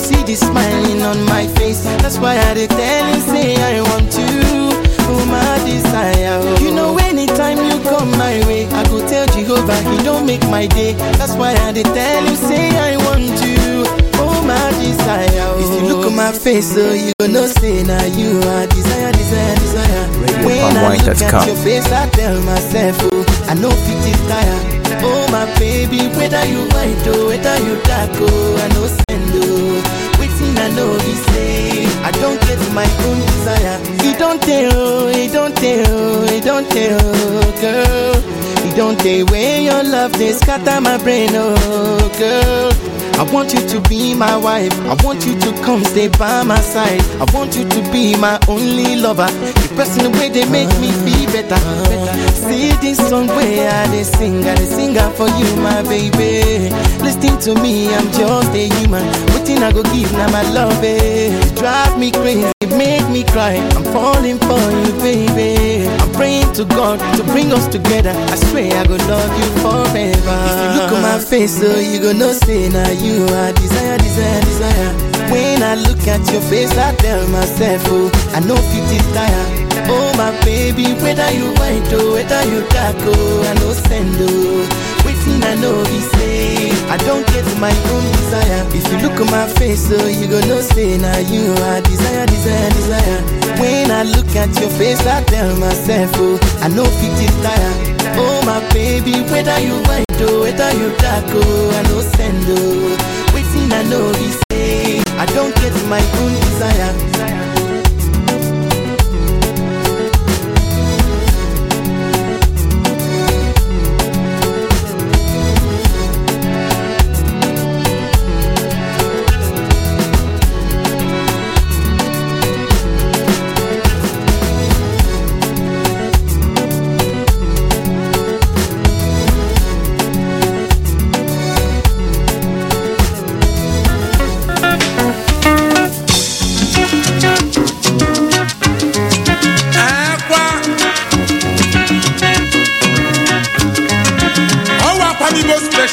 see the smiling on my face. That's why I dey tell him say I want you. Oh my desire. Oh. You know anytime you come my way, I go tell Jehovah he don't make my day. That's why I dey tell him say I want you. Oh my desire. Oh. If you look on my face, so you gonna say now you are desire, desire, desire. When I look at RadioPalmWine.com. your face, I tell myself, oh, I know fit is tire. Oh my baby, whether you white or whether you dark, oh, I know tell, girl. Don't tell where your love they scatter my brain, oh girl. I want you to be my wife. I want you to come stay by my side. I want you to be my only lover. The person they make me feel better. See this song where I they sing, I they sing out for you, my baby. Listen to me, I'm just a human. Waiting I go give now my love, eh. Drive me crazy, make me cry. I'm falling for you, baby. I'm praying to God to bring us together. I swear I go love you forever. If you look at my face, so you gonna say now you are desire, desire, desire. When I look at your face, I tell myself, oh, I know fit is tire. Oh my baby, whether you white or whether you dark, oh, I know send oh. Waiting, I know be say, I don't get my own desire. If you look at my face, so you gonna say now you are desire, desire, desire. When I look at your face, I tell myself, oh, I know fit is tire. Oh my baby, whether you white or whether you dark, oh, I know send oh. Waiting, I know be say, I don't get my own desire.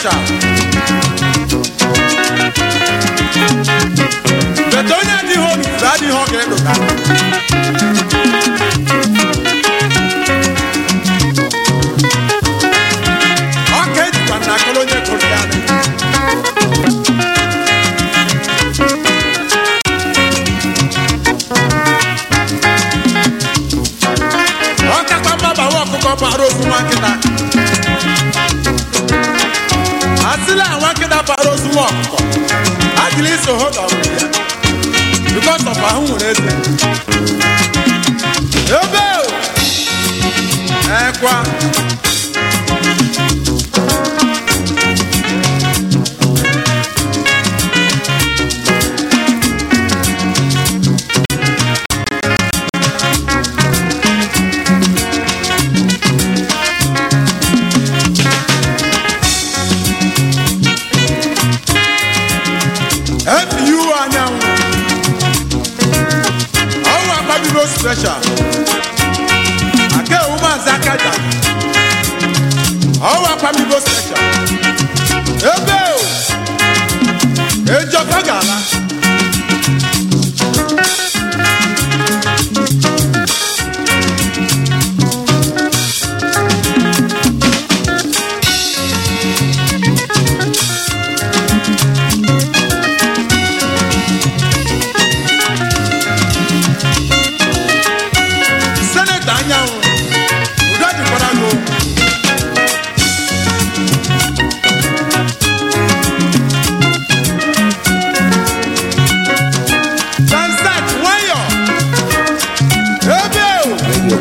Apamibo to hold on because of ahun own reason. Yo, o ẹ. family go special.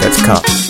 RadioPalmWine.com. Ya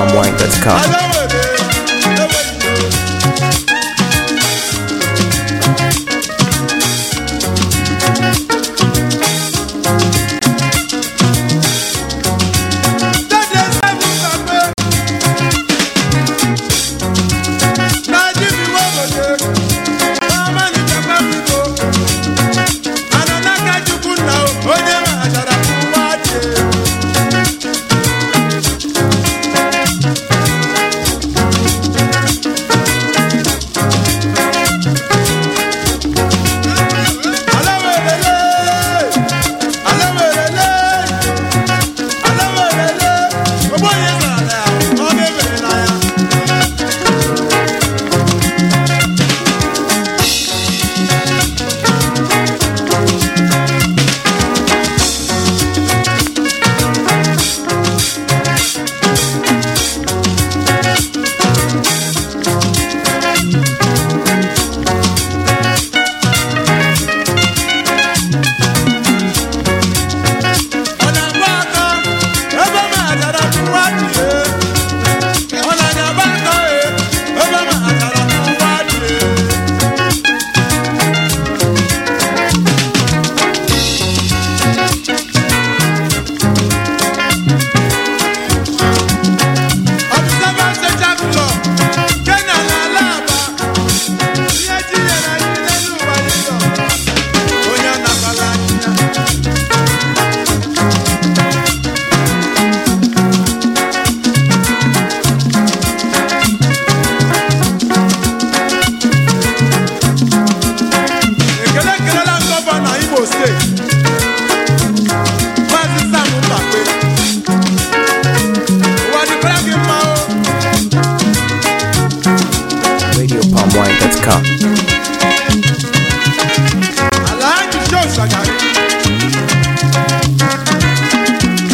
Japan, RadioPalmWine.com. alewere, ewe